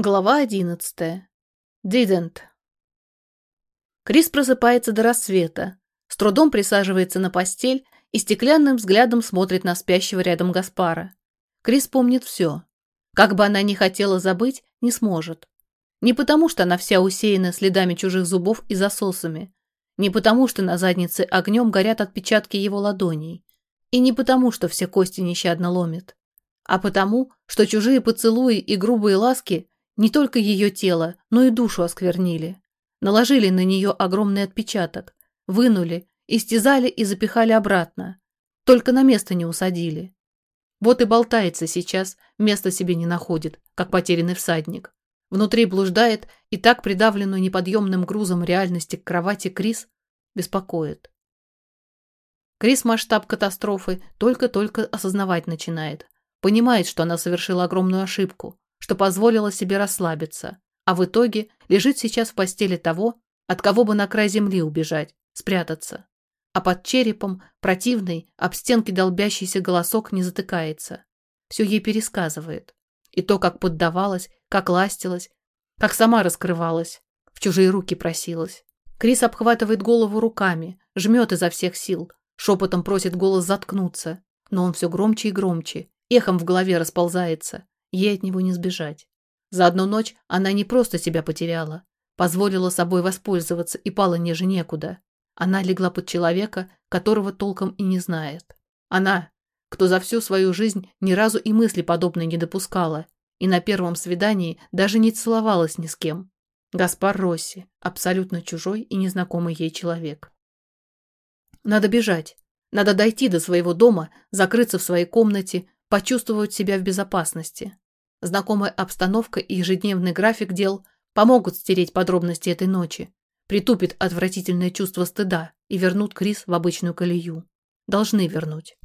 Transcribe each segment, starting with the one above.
Глава одиннадцатая. Didn't. Крис просыпается до рассвета, с трудом присаживается на постель и стеклянным взглядом смотрит на спящего рядом Гаспара. Крис помнит все. Как бы она ни хотела забыть, не сможет. Не потому, что она вся усеяна следами чужих зубов и засосами, не потому, что на заднице огнем горят отпечатки его ладоней, и не потому, что все кости нещадно ломят, а потому, что чужие поцелуи и грубые ласки не только ее тело, но и душу осквернили. Наложили на нее огромный отпечаток, вынули, истязали и запихали обратно. Только на место не усадили. Вот и болтается сейчас, места себе не находит, как потерянный всадник. Внутри блуждает и так придавленную неподъемным грузом реальности к кровати Крис беспокоит. Крис масштаб катастрофы только-только осознавать начинает. Понимает, что она совершила огромную ошибку, что позволила себе расслабиться, а в итоге лежит сейчас в постели того, от кого бы на край земли убежать, спрятаться. А под черепом противный, об стенки долбящийся голосок не затыкается. Все ей пересказывает. И то, как поддавалась, как ластилась, как сама раскрывалась, в чужие руки просилась. Крис обхватывает голову руками, жмет изо всех сил, шепотом просит голос заткнуться, но он все громче и громче, эхом в голове расползается. Ей от него не сбежать. За одну ночь она не просто себя потеряла, позволила собой воспользоваться и пала ниже некуда. Она легла под человека, которого толком и не знает. Она, кто за всю свою жизнь ни разу и мысли подобной не допускала, и на первом свидании даже не целовалась ни с кем. Гаспар Росси, абсолютно чужой и незнакомый ей человек. Надо бежать. Надо дойти до своего дома, закрыться в своей комнате, почувствовать себя в безопасности. Знакомая обстановка и ежедневный график дел помогут стереть подробности этой ночи, притупит отвратительное чувство стыда и вернут Крис в обычную колею. Должны вернуть.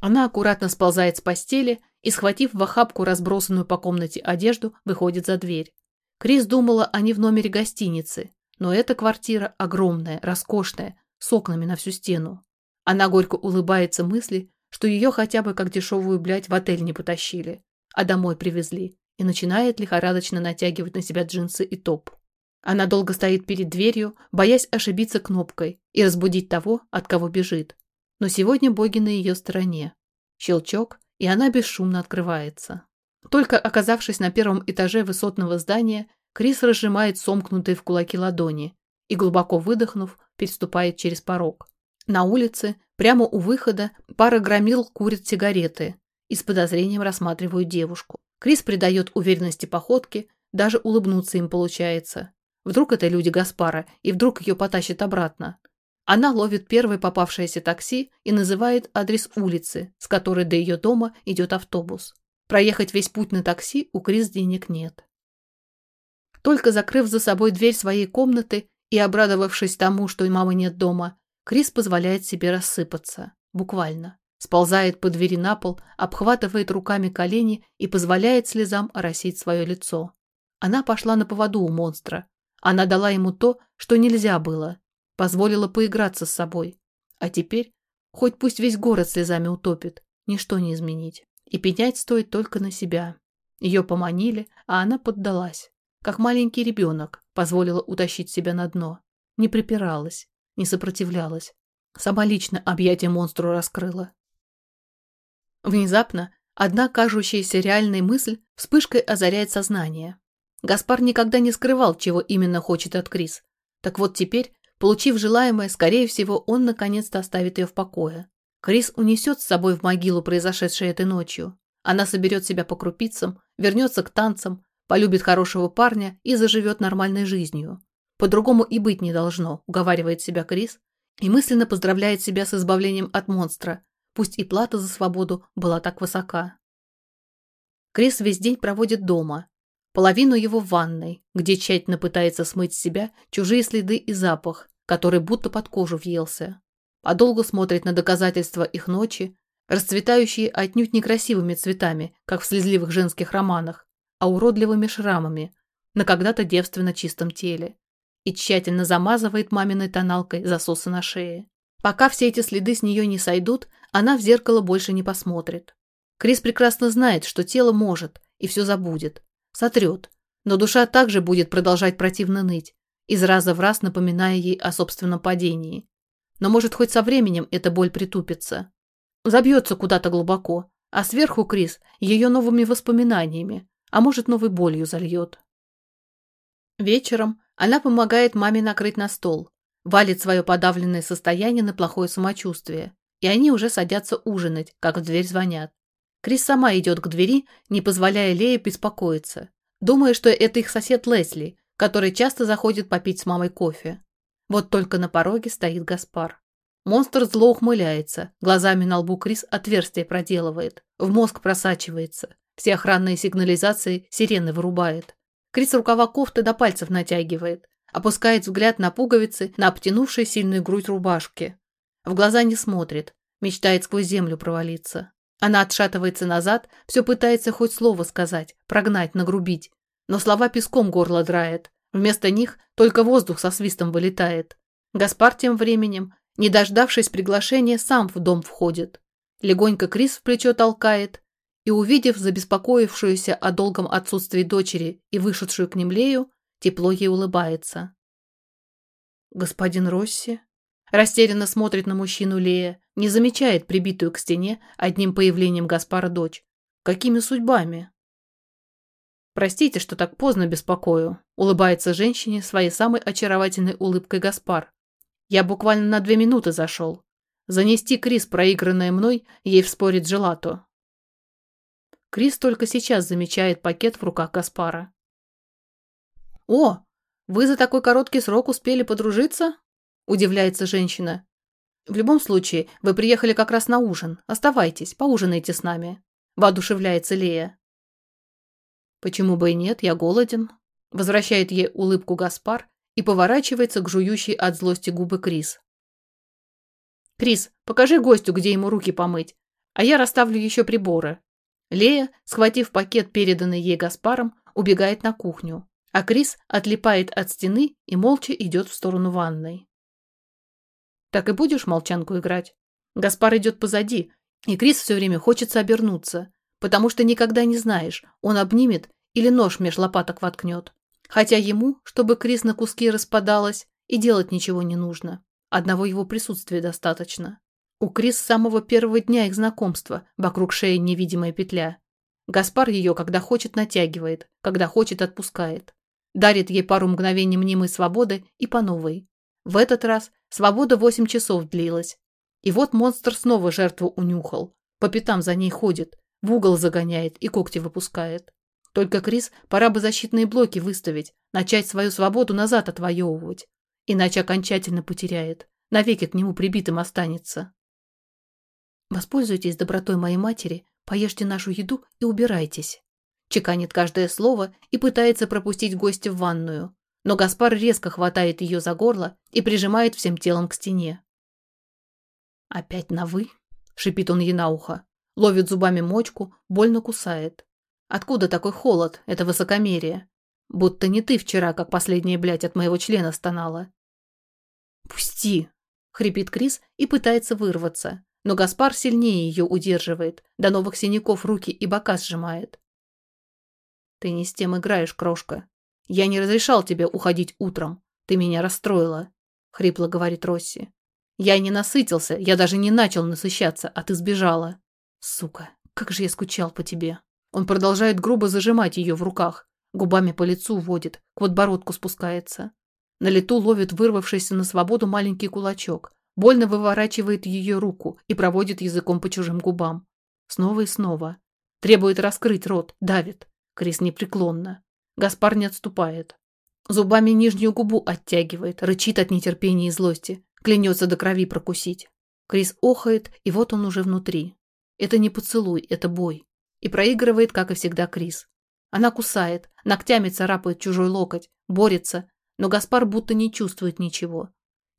Она аккуратно сползает с постели и, схватив в охапку разбросанную по комнате одежду, выходит за дверь. Крис думала, они в номере гостиницы, но эта квартира огромная, роскошная, с окнами на всю стену. Она горько улыбается мысли, что ее хотя бы как дешевую блядь в отель не потащили, а домой привезли, и начинает лихорадочно натягивать на себя джинсы и топ. Она долго стоит перед дверью, боясь ошибиться кнопкой и разбудить того, от кого бежит. Но сегодня боги на ее стороне. Щелчок, и она бесшумно открывается. Только оказавшись на первом этаже высотного здания, Крис разжимает сомкнутые в кулаки ладони и, глубоко выдохнув, переступает через порог. На улице, прямо у выхода, пара громил курит сигареты и с подозрением рассматривают девушку. Крис придает уверенности походке, даже улыбнуться им получается. Вдруг это люди Гаспара, и вдруг ее потащит обратно. Она ловит первое попавшееся такси и называет адрес улицы, с которой до ее дома идет автобус. Проехать весь путь на такси у Крис денег нет. Только закрыв за собой дверь своей комнаты и обрадовавшись тому, что и мамы нет дома, Крис позволяет себе рассыпаться. Буквально. Сползает по двери на пол, обхватывает руками колени и позволяет слезам оросить свое лицо. Она пошла на поводу у монстра. Она дала ему то, что нельзя было. Позволила поиграться с собой. А теперь, хоть пусть весь город слезами утопит, ничто не изменить. И пенять стоит только на себя. Ее поманили, а она поддалась. Как маленький ребенок позволила утащить себя на дно. Не припиралась, не сопротивлялась. Сама лично объятие монстру раскрыла. Внезапно одна кажущаяся реальной мысль вспышкой озаряет сознание. Гаспар никогда не скрывал, чего именно хочет от Крис. Так вот теперь, получив желаемое, скорее всего, он наконец-то оставит ее в покое. Крис унесет с собой в могилу произошедшее этой ночью. Она соберет себя по крупицам, вернется к танцам, полюбит хорошего парня и заживет нормальной жизнью. По-другому и быть не должно, уговаривает себя Крис и мысленно поздравляет себя с избавлением от монстра, пусть и плата за свободу была так высока. Крис весь день проводит дома, половину его в ванной, где тщательно пытается смыть с себя чужие следы и запах, который будто под кожу въелся. Подолгу смотрит на доказательства их ночи, расцветающие отнюдь некрасивыми цветами, как в слезливых женских романах, а уродливыми шрамами на когда-то девственно чистом теле и тщательно замазывает маминой тоналкой засосы на шее. Пока все эти следы с нее не сойдут, она в зеркало больше не посмотрит. Крис прекрасно знает, что тело может и все забудет. сотрет, но душа также будет продолжать противно ныть, из раза в раз напоминая ей о собственном падении. Но может хоть со временем эта боль притупится. Забьется куда-то глубоко, а сверху Крис ее новыми воспоминаниями, а может новой болью зальет. Вечером она помогает маме накрыть на стол, валит свое подавленное состояние на плохое самочувствие, и они уже садятся ужинать, как в дверь звонят. Крис сама идет к двери, не позволяя Лее беспокоиться, думая, что это их сосед Лесли, который часто заходит попить с мамой кофе. Вот только на пороге стоит Гаспар. Монстр зло ухмыляется, глазами на лбу Крис отверстие проделывает, в мозг просачивается, все охранные сигнализации сирены вырубает. Крис рукава кофты до пальцев натягивает, опускает взгляд на пуговицы, на обтянувшей сильную грудь рубашки. В глаза не смотрит, мечтает сквозь землю провалиться. Она отшатывается назад, все пытается хоть слово сказать, прогнать, нагрубить. Но слова песком горло драет. Вместо них только воздух со свистом вылетает. Гаспар тем временем, не дождавшись приглашения, сам в дом входит. Легонько Крис в плечо толкает и, увидев забеспокоившуюся о долгом отсутствии дочери и вышедшую к ним Лею, тепло ей улыбается. «Господин Росси?» Растерянно смотрит на мужчину Лея, не замечает прибитую к стене одним появлением Гаспара дочь. Какими судьбами? «Простите, что так поздно беспокою», — улыбается женщине своей самой очаровательной улыбкой Гаспар. «Я буквально на две минуты зашел. Занести Крис, проигранное мной, ей в споре Джелато». Крис только сейчас замечает пакет в руках Гаспара. «О, вы за такой короткий срок успели подружиться?» Удивляется женщина. В любом случае, вы приехали как раз на ужин. Оставайтесь, поужинайте с нами. Воодушевляется Лея. Почему бы и нет, я голоден. Возвращает ей улыбку Гаспар и поворачивается к жующей от злости губы Крис. Крис, покажи гостю, где ему руки помыть, а я расставлю еще приборы. Лея, схватив пакет, переданный ей Гаспаром, убегает на кухню, а Крис отлипает от стены и молча идет в сторону ванной. Так и будешь молчанку играть? Гаспар идет позади, и Крис все время хочется обернуться, потому что никогда не знаешь, он обнимет или нож меж лопаток воткнет. Хотя ему, чтобы Крис на куски распадалась, и делать ничего не нужно. Одного его присутствия достаточно. У Крис с самого первого дня их знакомства вокруг шеи невидимая петля. Гаспар ее, когда хочет, натягивает, когда хочет, отпускает. Дарит ей пару мгновений мнимой свободы и по новой. В этот раз свобода восемь часов длилась. И вот монстр снова жертву унюхал. По пятам за ней ходит, в угол загоняет и когти выпускает. Только Крис пора бы защитные блоки выставить, начать свою свободу назад отвоевывать. Иначе окончательно потеряет, навеки к нему прибитым останется. Воспользуйтесь добротой моей матери, поешьте нашу еду и убирайтесь. Чеканит каждое слово и пытается пропустить гостя в ванную но Гаспар резко хватает ее за горло и прижимает всем телом к стене. «Опять на «вы»?» — шипит он ей на ухо. Ловит зубами мочку, больно кусает. «Откуда такой холод, это высокомерие? Будто не ты вчера, как последняя блядь, от моего члена стонала». «Пусти!» — хрипит Крис и пытается вырваться, но Гаспар сильнее ее удерживает, до новых синяков руки и бока сжимает. «Ты не с тем играешь, крошка», «Я не разрешал тебе уходить утром. Ты меня расстроила», — хрипло говорит Росси. «Я не насытился, я даже не начал насыщаться, а ты сбежала. Сука, как же я скучал по тебе». Он продолжает грубо зажимать ее в руках, губами по лицу водит, к подбородку спускается. На лету ловит вырвавшийся на свободу маленький кулачок, больно выворачивает ее руку и проводит языком по чужим губам. Снова и снова. Требует раскрыть рот, давит. Крис непреклонно. Гаспар не отступает. Зубами нижнюю губу оттягивает, рычит от нетерпения и злости, клянется до крови прокусить. Крис охает, и вот он уже внутри. Это не поцелуй, это бой. И проигрывает, как и всегда, Крис. Она кусает, ногтями царапает чужой локоть, борется, но Гаспар будто не чувствует ничего.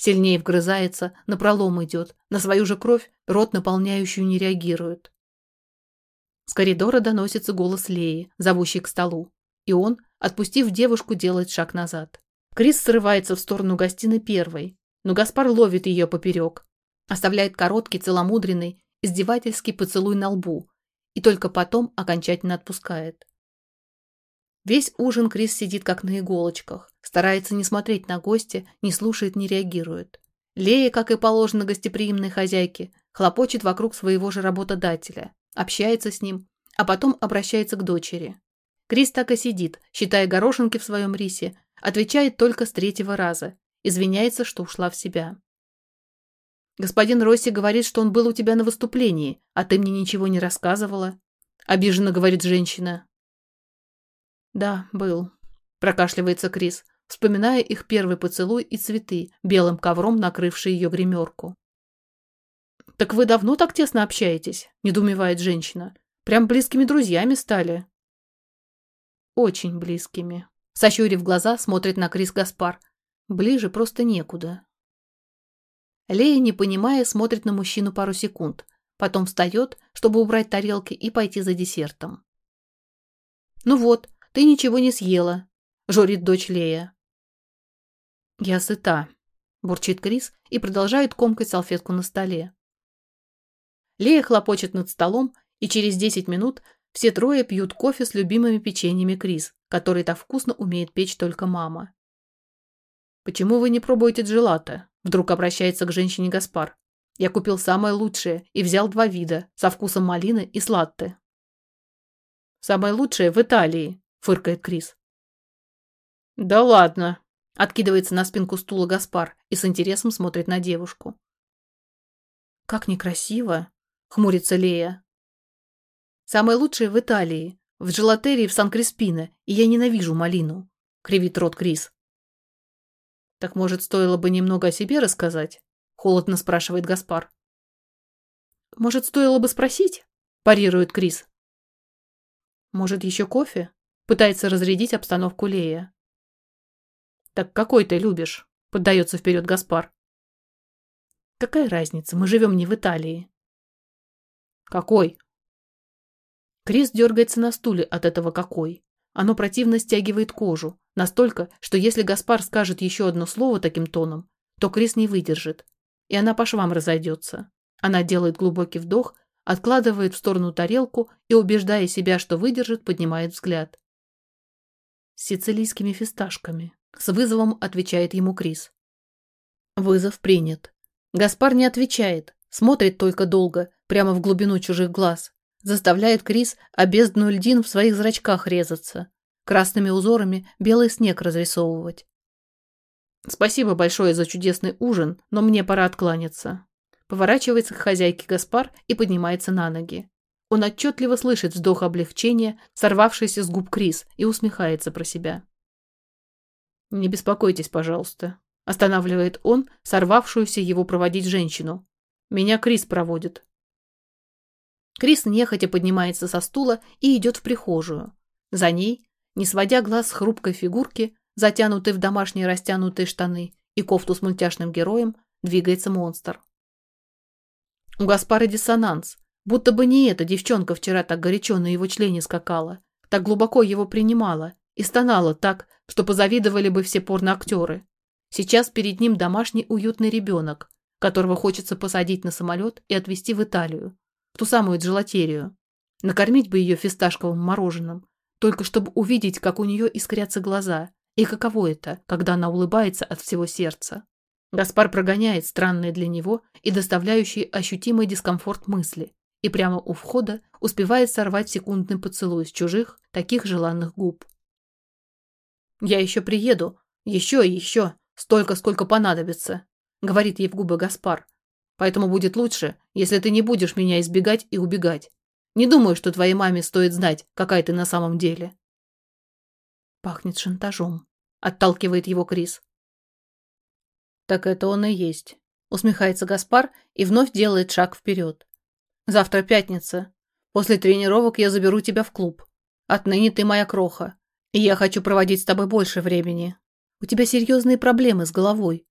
Сильнее вгрызается, напролом идет, на свою же кровь, рот наполняющую не реагирует. С коридора доносится голос Леи, зовущий к столу. И он, отпустив девушку, делает шаг назад. Крис срывается в сторону гостиной первой, но Гаспар ловит ее поперек, оставляет короткий, целомудренный, издевательский поцелуй на лбу и только потом окончательно отпускает. Весь ужин Крис сидит как на иголочках, старается не смотреть на гостя, не слушает, не реагирует. Лея, как и положено гостеприимной хозяйке, хлопочет вокруг своего же работодателя, общается с ним, а потом обращается к дочери. Крис так и сидит, считая горошинки в своем рисе, отвечает только с третьего раза, извиняется, что ушла в себя. Господин Росси говорит, что он был у тебя на выступлении, а ты мне ничего не рассказывала. Обиженно говорит женщина. Да, был. Прокашливается Крис, вспоминая их первый поцелуй и цветы, белым ковром накрывшие ее гримерку. «Так вы давно так тесно общаетесь?» – недоумевает женщина. «Прям близкими друзьями стали?» «Очень близкими». Сощурив глаза, смотрит на Крис Гаспар. «Ближе просто некуда». Лея, не понимая, смотрит на мужчину пару секунд, потом встает, чтобы убрать тарелки и пойти за десертом. «Ну вот, ты ничего не съела», – журит дочь Лея. «Я сыта», – бурчит Крис и продолжает комкать салфетку на столе. Лея хлопочет над столом, и через 10 минут все трое пьют кофе с любимыми печеньями Крис, который так вкусно умеет печь только мама. «Почему вы не пробуете джелато?» Вдруг обращается к женщине Гаспар. Я купил самое лучшее и взял два вида, со вкусом малины и сладты. «Самое лучшее в Италии», — фыркает Крис. «Да ладно», — откидывается на спинку стула Гаспар и с интересом смотрит на девушку. «Как некрасиво», — хмурится Лея. «Самое лучшее в Италии, в джелатерии в Сан-Креспино, и я ненавижу малину», — кривит рот Крис. «Так, может, стоило бы немного о себе рассказать?» — холодно спрашивает Гаспар. «Может, стоило бы спросить?» — парирует Крис. «Может, еще кофе?» — пытается разрядить обстановку Лея. «Так какой ты любишь?» — поддается вперед Гаспар. «Какая разница? Мы живем не в Италии». «Какой?» Крис дергается на стуле от этого «какой». Оно противно стягивает кожу, настолько, что если Гаспар скажет еще одно слово таким тоном, то Крис не выдержит, и она по швам разойдется. Она делает глубокий вдох, откладывает в сторону тарелку и, убеждая себя, что выдержит, поднимает взгляд. С сицилийскими фисташками. С вызовом отвечает ему Крис. Вызов принят. Гаспар не отвечает, смотрит только долго, прямо в глубину чужих глаз, Заставляет Крис обездную льдин в своих зрачках резаться, красными узорами белый снег разрисовывать. Спасибо большое за чудесный ужин, но мне пора откланяться. Поворачивается к хозяйке Гаспар и поднимается на ноги. Он отчетливо слышит вздох облегчения, сорвавшийся с губ Крис, и усмехается про себя. «Не беспокойтесь, пожалуйста», — останавливает он, сорвавшуюся его проводить женщину. «Меня Крис проводит. Крис нехотя поднимается со стула и идет в прихожую. За ней, не сводя глаз с хрупкой фигурки, затянутой в домашние растянутые штаны и кофту с мультяшным героем, двигается монстр. У Гаспара диссонанс. Будто бы не эта девчонка вчера так горячо на его члене скакала, так глубоко его принимала и стонала так, что позавидовали бы все порноактеры. Сейчас перед ним домашний уютный ребенок, которого хочется посадить на самолет и отвезти в Италию, ту самую джелатерию. Накормить бы ее фисташковым мороженым, только чтобы увидеть, как у нее искрятся глаза, и каково это, когда она улыбается от всего сердца. Гаспар прогоняет странные для него и доставляющие ощутимый дискомфорт мысли, и прямо у входа успевает сорвать секундный поцелуй с чужих, таких желанных губ. «Я еще приеду, еще и еще, столько, сколько понадобится», — говорит ей в губы Гаспар, Поэтому будет лучше, если ты не будешь меня избегать и убегать. Не думаю, что твоей маме стоит знать, какая ты на самом деле. Пахнет шантажом. Отталкивает его Крис. Так это он и есть. Усмехается Гаспар и вновь делает шаг вперед. Завтра пятница. После тренировок я заберу тебя в клуб. Отныне ты моя кроха. И я хочу проводить с тобой больше времени. У тебя серьезные проблемы с головой.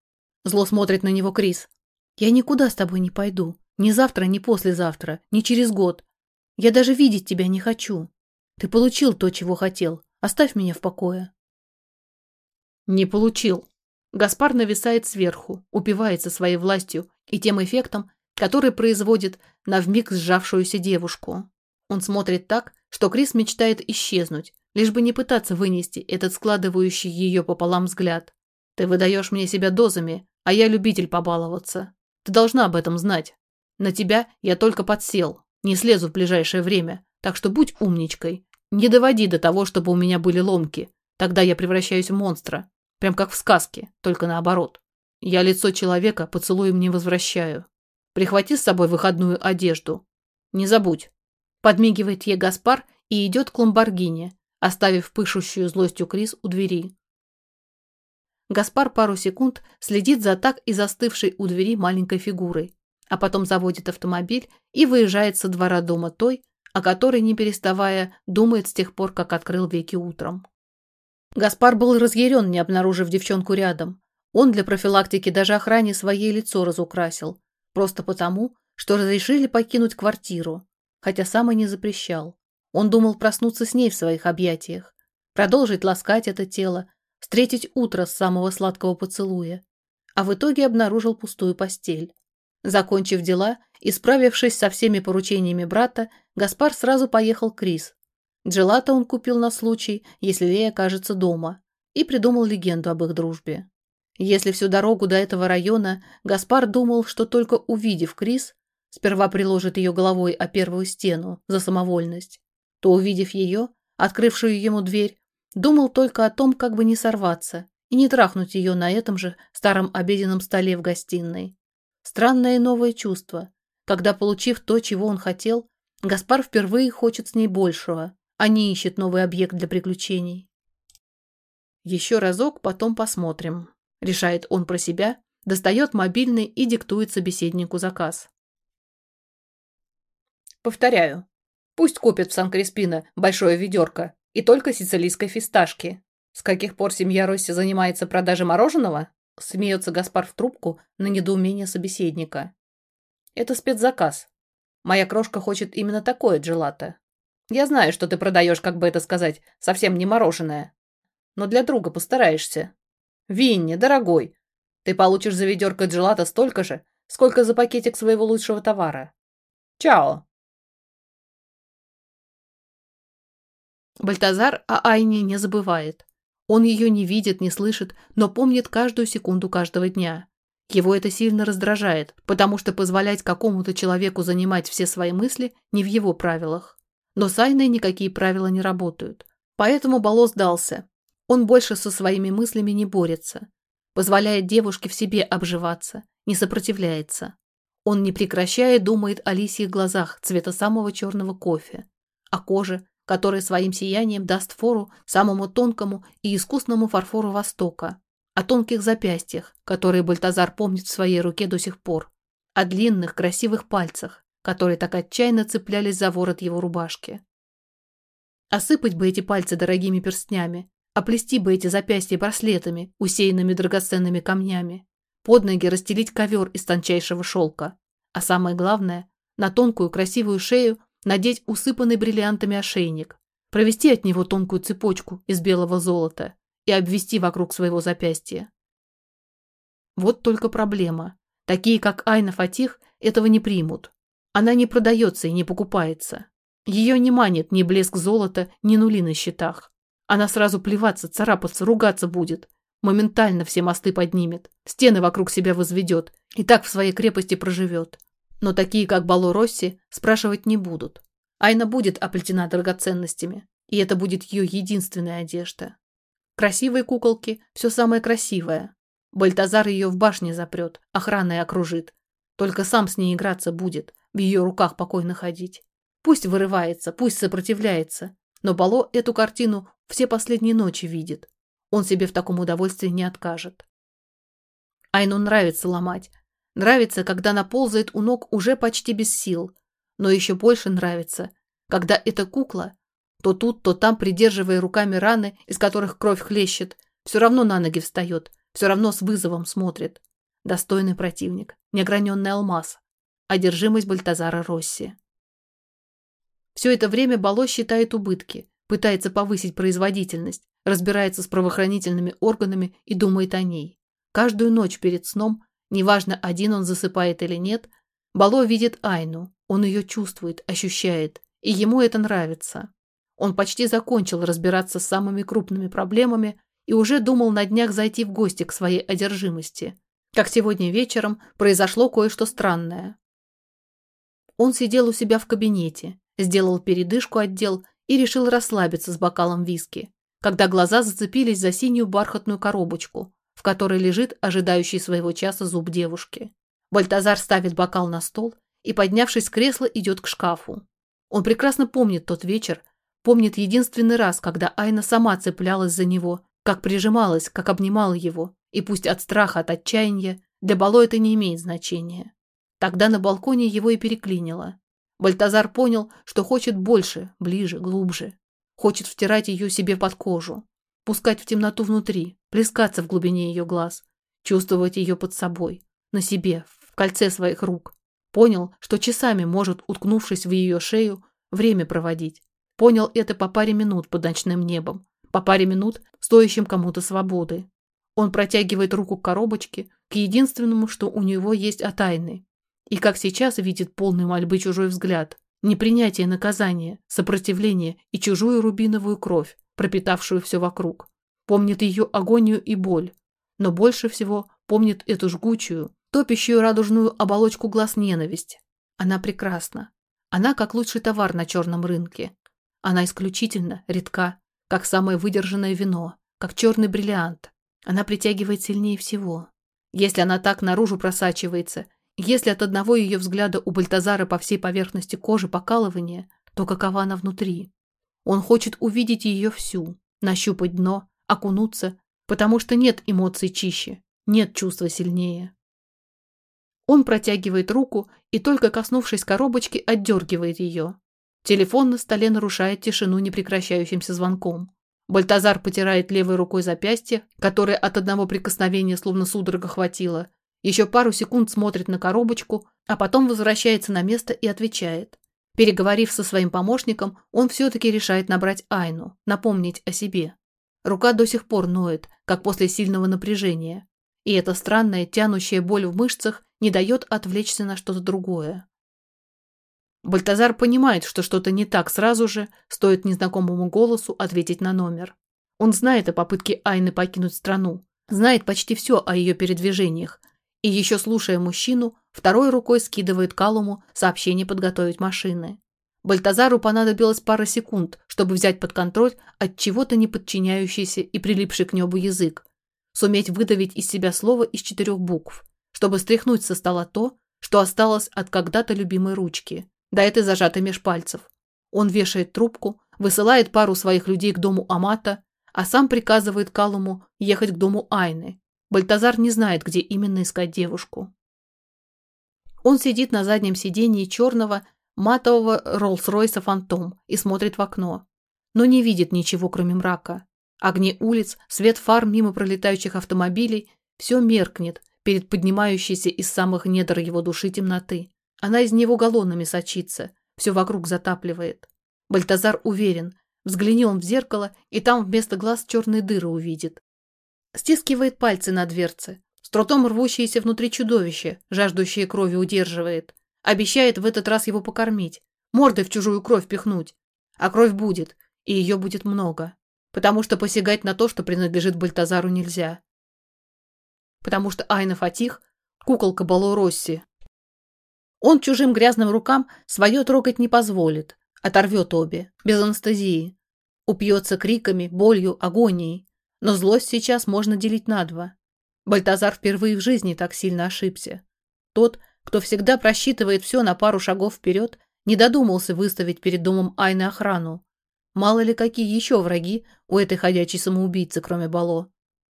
Зло смотрит на него Крис. Я никуда с тобой не пойду. Ни завтра, ни послезавтра, ни через год. Я даже видеть тебя не хочу. Ты получил то, чего хотел. Оставь меня в покое. Не получил. Гаспар нависает сверху, упивается своей властью и тем эффектом, который производит на вмиг сжавшуюся девушку. Он смотрит так, что Крис мечтает исчезнуть, лишь бы не пытаться вынести этот складывающий ее пополам взгляд. Ты выдаешь мне себя дозами, а я любитель побаловаться. Ты должна об этом знать. На тебя я только подсел, не слезу в ближайшее время, так что будь умничкой. Не доводи до того, чтобы у меня были ломки. Тогда я превращаюсь в монстра. Прям как в сказке, только наоборот. Я лицо человека поцелуем не возвращаю. Прихвати с собой выходную одежду. Не забудь. Подмигивает ей Гаспар и идет к Ламборгини, оставив пышущую злостью Крис у двери. Гаспар пару секунд следит за так и застывшей у двери маленькой фигурой, а потом заводит автомобиль и выезжает со двора дома той, о которой, не переставая, думает с тех пор, как открыл веки утром. Гаспар был разъярен, не обнаружив девчонку рядом. Он для профилактики даже охране своей лицо разукрасил, просто потому, что разрешили покинуть квартиру, хотя сам и не запрещал. Он думал проснуться с ней в своих объятиях, продолжить ласкать это тело, встретить утро с самого сладкого поцелуя, а в итоге обнаружил пустую постель. Закончив дела и справившись со всеми поручениями брата, Гаспар сразу поехал к Крис. Джелата он купил на случай, если Лея окажется дома, и придумал легенду об их дружбе. Если всю дорогу до этого района Гаспар думал, что только увидев Крис, сперва приложит ее головой о первую стену за самовольность, то, увидев ее, открывшую ему дверь, думал только о том, как бы не сорваться и не трахнуть ее на этом же старом обеденном столе в гостиной. Странное новое чувство, когда, получив то, чего он хотел, Гаспар впервые хочет с ней большего, а не ищет новый объект для приключений. Еще разок, потом посмотрим. Решает он про себя, достает мобильный и диктует собеседнику заказ. Повторяю, пусть купят в Сан-Креспино большое ведерко и только сицилийской фисташки. С каких пор семья Росси занимается продажей мороженого? Смеется Гаспар в трубку на недоумение собеседника. Это спецзаказ. Моя крошка хочет именно такое джелато. Я знаю, что ты продаешь, как бы это сказать, совсем не мороженое. Но для друга постараешься. Винни, дорогой, ты получишь за ведерко джелато столько же, сколько за пакетик своего лучшего товара. Чао. Бальтазар о Айне не забывает. Он ее не видит, не слышит, но помнит каждую секунду каждого дня. Его это сильно раздражает, потому что позволять какому-то человеку занимать все свои мысли не в его правилах. Но с Айной никакие правила не работают. Поэтому Бало сдался. Он больше со своими мыслями не борется. Позволяет девушке в себе обживаться, не сопротивляется. Он, не прекращая, думает о лисьих глазах цвета самого черного кофе, о коже, который своим сиянием даст фору самому тонкому и искусному фарфору Востока, о тонких запястьях, которые Бальтазар помнит в своей руке до сих пор, о длинных красивых пальцах, которые так отчаянно цеплялись за ворот его рубашки. Осыпать бы эти пальцы дорогими перстнями, оплести бы эти запястья браслетами, усеянными драгоценными камнями, под ноги расстелить ковер из тончайшего шелка, а самое главное, на тонкую красивую шею надеть усыпанный бриллиантами ошейник, провести от него тонкую цепочку из белого золота и обвести вокруг своего запястья. Вот только проблема. Такие, как Айна Фатих, этого не примут. Она не продается и не покупается. Ее не манит ни блеск золота, ни нули на счетах. Она сразу плеваться, царапаться, ругаться будет. Моментально все мосты поднимет, стены вокруг себя возведет и так в своей крепости проживет. Но такие, как Бало Росси, спрашивать не будут. Айна будет оплетена драгоценностями, и это будет ее единственная одежда. Красивые куколки – все самое красивое. Бальтазар ее в башне запрет, охраной окружит. Только сам с ней играться будет, в ее руках покойно ходить. Пусть вырывается, пусть сопротивляется, но Бало эту картину все последние ночи видит. Он себе в таком удовольствии не откажет. Айну нравится ломать, Нравится, когда она ползает у ног уже почти без сил. Но еще больше нравится, когда эта кукла, то тут, то там, придерживая руками раны, из которых кровь хлещет, все равно на ноги встает, все равно с вызовом смотрит. Достойный противник, неограненный алмаз, одержимость Бальтазара Росси. Все это время Бало считает убытки, пытается повысить производительность, разбирается с правоохранительными органами и думает о ней. Каждую ночь перед сном Неважно, один он засыпает или нет, Бало видит Айну, он ее чувствует, ощущает, и ему это нравится. Он почти закончил разбираться с самыми крупными проблемами и уже думал на днях зайти в гости к своей одержимости. Как сегодня вечером произошло кое-что странное. Он сидел у себя в кабинете, сделал передышку от дел и решил расслабиться с бокалом виски, когда глаза зацепились за синюю бархатную коробочку, в которой лежит ожидающий своего часа зуб девушки. Бальтазар ставит бокал на стол и, поднявшись с кресла, идет к шкафу. Он прекрасно помнит тот вечер, помнит единственный раз, когда Айна сама цеплялась за него, как прижималась, как обнимала его, и пусть от страха, от отчаяния, для Бало это не имеет значения. Тогда на балконе его и переклинило. Бальтазар понял, что хочет больше, ближе, глубже. Хочет втирать ее себе под кожу, пускать в темноту внутри, плескаться в глубине ее глаз, чувствовать ее под собой, на себе, в кольце своих рук. Понял, что часами может, уткнувшись в ее шею, время проводить. Понял это по паре минут под ночным небом, по паре минут, стоящим кому-то свободы. Он протягивает руку к коробочке, к единственному, что у него есть от тайны. И как сейчас видит полный мольбы чужой взгляд, непринятие наказания, сопротивление и чужую рубиновую кровь, пропитавшую все вокруг. Помнит ее агонию и боль, но больше всего помнит эту жгучую, топящую радужную оболочку глаз ненависть. Она прекрасна. Она как лучший товар на черном рынке. Она исключительно редка, как самое выдержанное вино, как черный бриллиант. Она притягивает сильнее всего. Если она так наружу просачивается, если от одного ее взгляда у Бальтазара по всей поверхности кожи покалывание, то какова она внутри? Он хочет увидеть ее всю, нащупать дно, окунуться, потому что нет эмоций чище, нет чувства сильнее. Он протягивает руку и, только коснувшись коробочки, отдергивает ее. Телефон на столе нарушает тишину непрекращающимся звонком. Бальтазар потирает левой рукой запястье, которое от одного прикосновения словно судорога хватило. Еще пару секунд смотрит на коробочку, а потом возвращается на место и отвечает. Переговорив со своим помощником, он все-таки решает набрать Айну, напомнить о себе. Рука до сих пор ноет, как после сильного напряжения. И эта странная тянущая боль в мышцах не дает отвлечься на что-то другое. Бальтазар понимает, что что-то не так сразу же, стоит незнакомому голосу ответить на номер. Он знает о попытке Айны покинуть страну, знает почти все о ее передвижениях, и еще слушая мужчину, второй рукой скидывает Калуму сообщение подготовить машины. Бальтазару понадобилось пара секунд, чтобы взять под контроль от чего-то не подчиняющийся и прилипший к небу язык, суметь выдавить из себя слово из четырех букв, чтобы стряхнуть со стола то, что осталось от когда-то любимой ручки, да это зажато меж пальцев. Он вешает трубку, высылает пару своих людей к дому Амата, а сам приказывает Калуму ехать к дому Айны. Бальтазар не знает, где именно искать девушку. Он сидит на заднем сидении черного матового Роллс-Ройса «Фантом» и смотрит в окно, но не видит ничего, кроме мрака. Огни улиц, свет фар мимо пролетающих автомобилей – все меркнет перед поднимающейся из самых недр его души темноты. Она из него галлонами сочится, все вокруг затапливает. Бальтазар уверен, взгляни он в зеркало, и там вместо глаз черные дыры увидит. Стискивает пальцы на дверце, с трудом рвущееся внутри чудовище, жаждущее крови удерживает. Обещает в этот раз его покормить, мордой в чужую кровь пихнуть. А кровь будет, и ее будет много. Потому что посягать на то, что принадлежит Бальтазару, нельзя. Потому что Айна Фатих – куколка Бало Росси, он чужим грязным рукам свое трогать не позволит, оторвет обе, без анестезии. Упьется криками, болью, агонией. Но злость сейчас можно делить на два. Бальтазар впервые в жизни так сильно ошибся. Тот, кто всегда просчитывает все на пару шагов вперед, не додумался выставить перед домом Айны охрану. Мало ли какие еще враги у этой ходячей самоубийцы, кроме Бало.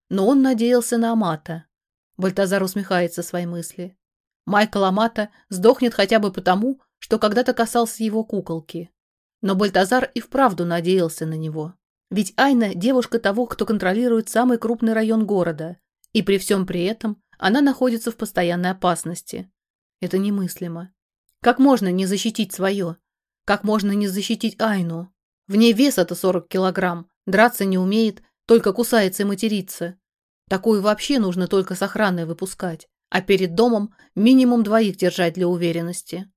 Но он надеялся на Амата. Бальтазар усмехается своей мысли. Майкл Амата сдохнет хотя бы потому, что когда-то касался его куколки. Но Бальтазар и вправду надеялся на него. Ведь Айна – девушка того, кто контролирует самый крупный район города, и при всем при этом она находится в постоянной опасности. Это немыслимо. Как можно не защитить свое? Как можно не защитить Айну? В ней вес это 40 килограмм, драться не умеет, только кусается и матерится. Такую вообще нужно только с охраной выпускать а перед домом минимум двоих держать для уверенности.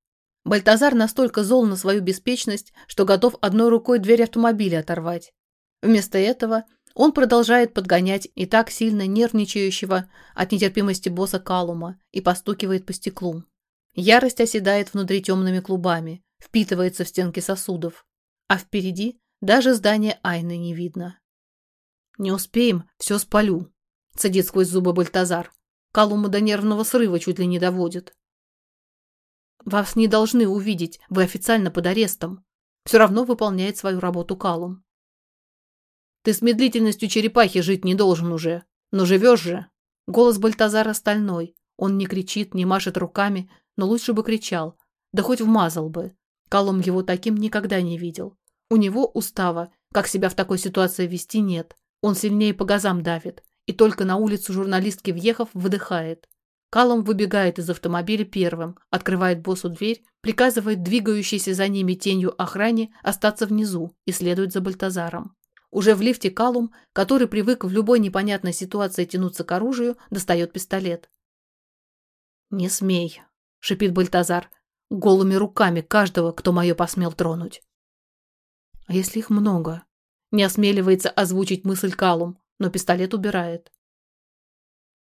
Бальтазар настолько зол на свою беспечность, что готов одной рукой дверь автомобиля оторвать. Вместо этого он продолжает подгонять и так сильно нервничающего от нетерпимости босса Калума и постукивает по стеклу. Ярость оседает внутри темными клубами, впитывается в стенки сосудов, а впереди даже здание Айны не видно. «Не успеем, все спалю», — цедит сквозь зубы Бальтазар. Калума до нервного срыва чуть ли не доводит. «Вас не должны увидеть, вы официально под арестом. Все равно выполняет свою работу Калум. Ты с медлительностью черепахи жить не должен уже. Но живешь же. Голос Бальтазара стальной. Он не кричит, не машет руками, но лучше бы кричал. Да хоть вмазал бы. Калум его таким никогда не видел. У него устава, как себя в такой ситуации вести нет. Он сильнее по газам давит. И только на улицу журналистки въехав, выдыхает. Калум выбегает из автомобиля первым, открывает боссу дверь, приказывает двигающейся за ними тенью охране остаться внизу и следует за Бальтазаром. Уже в лифте Калум, который привык в любой непонятной ситуации тянуться к оружию, достает пистолет. «Не смей», — шипит Бальтазар, — «голыми руками каждого, кто мое посмел тронуть». «А если их много?» Не осмеливается озвучить мысль Калум, но пистолет убирает.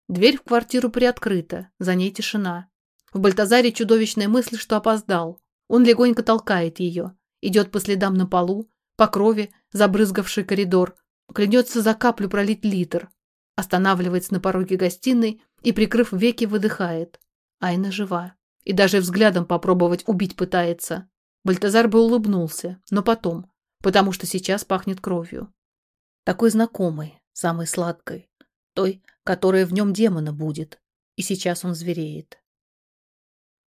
Дверь в квартиру приоткрыта, за ней тишина. В Бальтазаре чудовищная мысль, что опоздал. Он легонько толкает ее, идет по следам на полу, по крови, забрызгавший коридор, клянется за каплю пролить литр, останавливается на пороге гостиной и, прикрыв веки, выдыхает. Айна жива. И даже взглядом попробовать убить пытается. Бальтазар бы улыбнулся, но потом, потому что сейчас пахнет кровью. Такой знакомой, самой сладкой, той, которая в нем демона будет. И сейчас он звереет.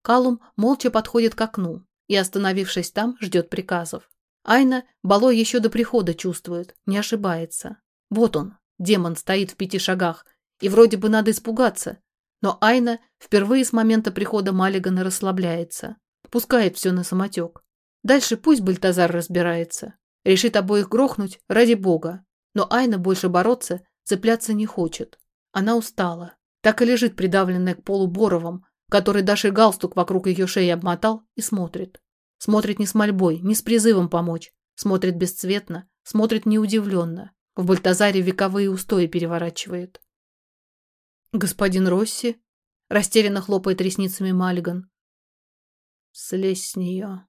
Калум молча подходит к окну и, остановившись там, ждет приказов. Айна Бало еще до прихода чувствует, не ошибается. Вот он, демон, стоит в пяти шагах, и вроде бы надо испугаться. Но Айна впервые с момента прихода Маллигана расслабляется, пускает все на самотек. Дальше пусть Бальтазар разбирается. Решит обоих грохнуть ради бога. Но Айна больше бороться, цепляться не хочет. Она устала. Так и лежит придавленная к полу Боровым, который даже галстук вокруг ее шеи обмотал и смотрит. Смотрит не с мольбой, не с призывом помочь. Смотрит бесцветно, смотрит неудивленно. В Бальтазаре вековые устои переворачивает. «Господин Росси?» – растерянно хлопает ресницами Мальган. «Слезь с нее».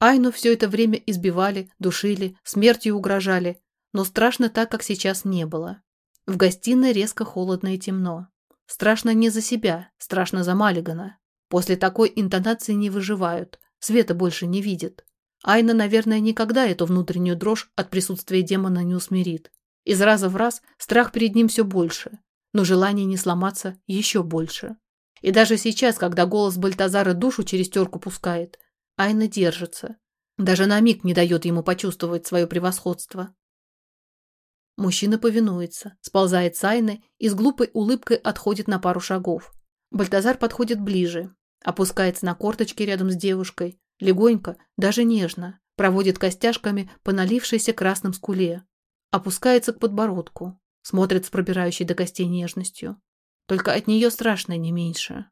Айну все это время избивали, душили, смертью угрожали, но страшно так, как сейчас не было. В гостиной резко холодно и темно. Страшно не за себя, страшно за Маллигана. После такой интонации не выживают, Света больше не видит. Айна, наверное, никогда эту внутреннюю дрожь от присутствия демона не усмирит. Из раза в раз страх перед ним все больше, но желание не сломаться еще больше. И даже сейчас, когда голос Бальтазара душу через терку пускает, Айна держится. Даже на миг не дает ему почувствовать свое превосходство. Мужчина повинуется, сползает с Айны и с глупой улыбкой отходит на пару шагов. Бальтазар подходит ближе, Опускается на корточки рядом с девушкой, легонько, даже нежно, проводит костяшками по налившейся красным скуле. Опускается к подбородку, смотрит с пробирающей до костей нежностью. Только от нее страшно не меньше.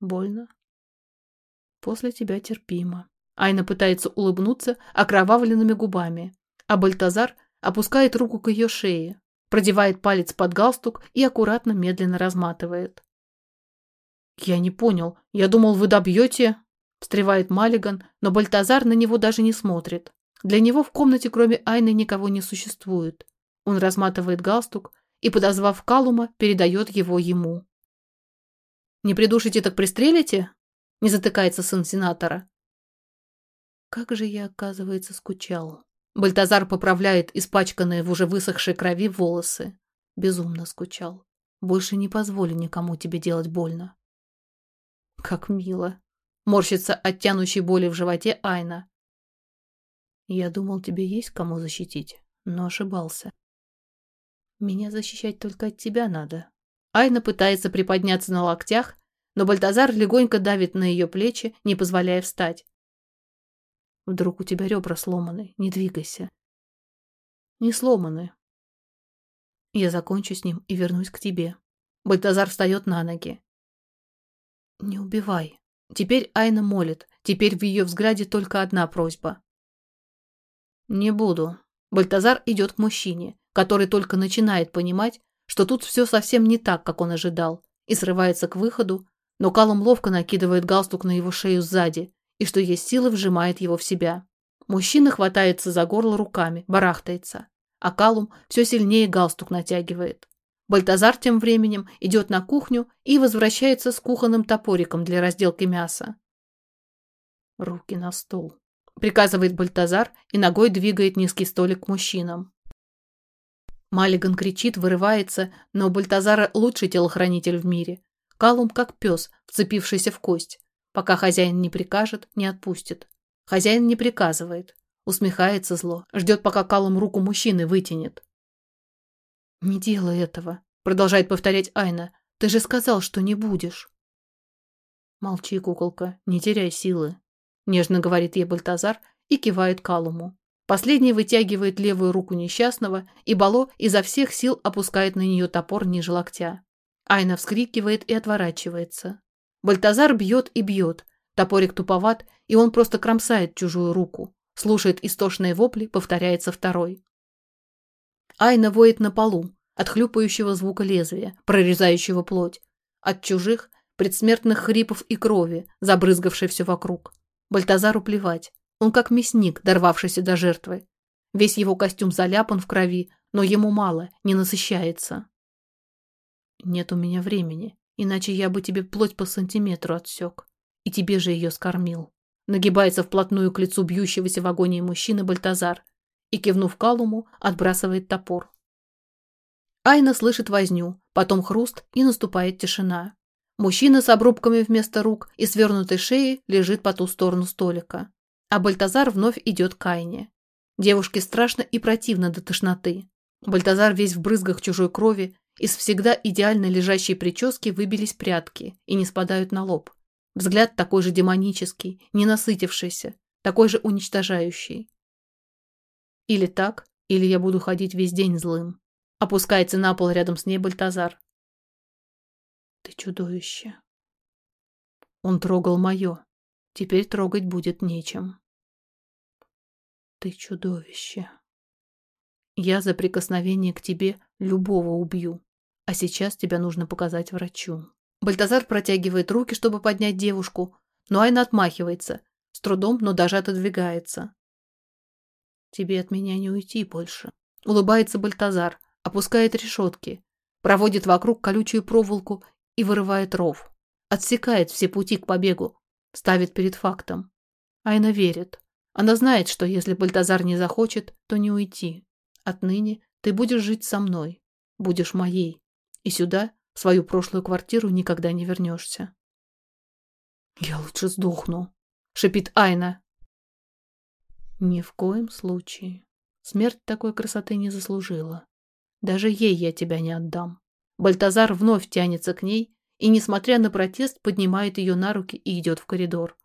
Больно. После тебя терпимо. Айна пытается улыбнуться окровавленными губами, а Бальтазар опускает руку к ее шее, продевает палец под галстук и аккуратно медленно разматывает. «Я не понял. Я думал, вы добьете...» Встревает Маллиган, но Бальтазар на него даже не смотрит. Для него в комнате кроме Айны никого не существует. Он разматывает галстук и, подозвав Калума, передает его ему. «Не придушите, так пристрелите?» Не затыкается сын сенатора. Как же я, оказывается, скучал. Бальтазар поправляет испачканные в уже высохшей крови волосы. Безумно скучал. Больше не позволю никому тебе делать больно. Как мило. Морщится от тянущей боли в животе Айна. Я думал, тебе есть кому защитить, но ошибался. Меня защищать только от тебя надо. Айна пытается приподняться на локтях, но Бальтазар легонько давит на ее плечи, не позволяя встать. Вдруг у тебя ребра сломаны, не двигайся. Не сломаны. Я закончу с ним и вернусь к тебе. Бальтазар встает на ноги. «Не убивай. Теперь Айна молит, теперь в ее взгляде только одна просьба. «Не буду». Бальтазар идет к мужчине, который только начинает понимать, что тут все совсем не так, как он ожидал, и срывается к выходу, но Калум ловко накидывает галстук на его шею сзади и, что есть силы, вжимает его в себя. Мужчина хватается за горло руками, барахтается, а Калум все сильнее галстук натягивает. Бальтазар тем временем идет на кухню и возвращается с кухонным топориком для разделки мяса. «Руки на стол», — приказывает Бальтазар и ногой двигает низкий столик к мужчинам. Маллиган кричит, вырывается, но Бальтазара лучший телохранитель в мире. Калум как пес, вцепившийся в кость. Пока хозяин не прикажет, не отпустит. Хозяин не приказывает. Усмехается зло, ждет, пока Калум руку мужчины вытянет. «Не делай этого», — продолжает повторять Айна. «Ты же сказал, что не будешь». «Молчи, куколка, не теряй силы», — нежно говорит ей Бальтазар и кивает Калуму. Последний вытягивает левую руку несчастного, и Бало изо всех сил опускает на нее топор ниже локтя. Айна вскрикивает и отворачивается. Бальтазар бьет и бьет. Топорик туповат, и он просто кромсает чужую руку. Слушает истошные вопли, повторяется второй. Айна воет на полу, от хлюпающего звука лезвия, прорезающего плоть, от чужих, предсмертных хрипов и крови, забрызгавшей все вокруг. Бальтазару плевать. Он как мясник, дорвавшийся до жертвы. Весь его костюм заляпан в крови, но ему мало, не насыщается. Нет у меня времени, иначе я бы тебе плоть по сантиметру отсек. И тебе же ее скормил. Нагибается вплотную к лицу бьющегося в агонии мужчины Бальтазар, и, кивнув Калуму, отбрасывает топор. Айна слышит возню, потом хруст, и наступает тишина. Мужчина с обрубками вместо рук и свернутой шеей лежит по ту сторону столика. А Бальтазар вновь идет к Айне. Девушке страшно и противно до тошноты. Бальтазар весь в брызгах чужой крови, из всегда идеально лежащей прически выбились прятки и не спадают на лоб. Взгляд такой же демонический, ненасытившийся, такой же уничтожающий. Или так, или я буду ходить весь день злым. Опускается на пол рядом с ней Бальтазар. Ты чудовище. Он трогал мое. Теперь трогать будет нечем. Ты чудовище. Я за прикосновение к тебе любого убью. А сейчас тебя нужно показать врачу. Бальтазар протягивает руки, чтобы поднять девушку, но Айна отмахивается. С трудом, но даже отодвигается. Тебе от меня не уйти больше. Улыбается Бальтазар, опускает решетки, проводит вокруг колючую проволоку и вырывает ров. Отсекает все пути к побегу, ставит перед фактом. Айна верит. Она знает, что если Бальтазар не захочет, то не уйти. Отныне ты будешь жить со мной, будешь моей. И сюда, в свою прошлую квартиру, никогда не вернешься. «Я лучше сдохну», — шипит Айна, ни в коем случае. Смерть такой красоты не заслужила. Даже ей я тебя не отдам. Бальтазар вновь тянется к ней и, несмотря на протест, поднимает ее на руки и идет в коридор.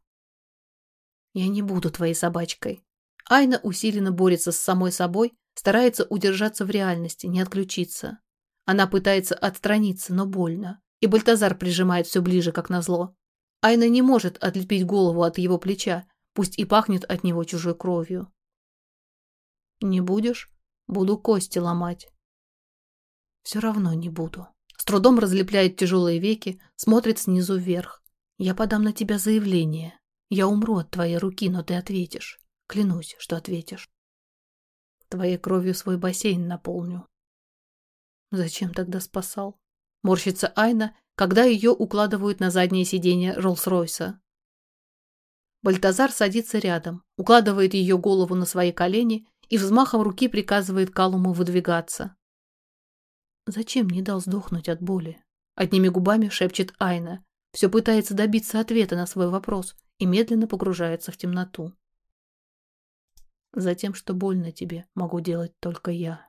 Я не буду твоей собачкой. Айна усиленно борется с самой собой, старается удержаться в реальности, не отключиться. Она пытается отстраниться, но больно. И Бальтазар прижимает все ближе, как назло. Айна не может отлепить голову от его плеча, пусть и пахнет от него чужой кровью. Не будешь? Буду кости ломать. Все равно не буду. С трудом разлепляет тяжелые веки, смотрит снизу вверх. Я подам на тебя заявление. Я умру от твоей руки, но ты ответишь. Клянусь, что ответишь. Твоей кровью свой бассейн наполню. Зачем тогда спасал? Морщится Айна, когда ее укладывают на заднее сиденье Роллс-Ройса. Бальтазар садится рядом, укладывает ее голову на свои колени и взмахом руки приказывает Калуму выдвигаться. Зачем не дал сдохнуть от боли? Одними губами шепчет Айна. Все пытается добиться ответа на свой вопрос и медленно погружается в темноту. Затем, что больно тебе, могу делать только я.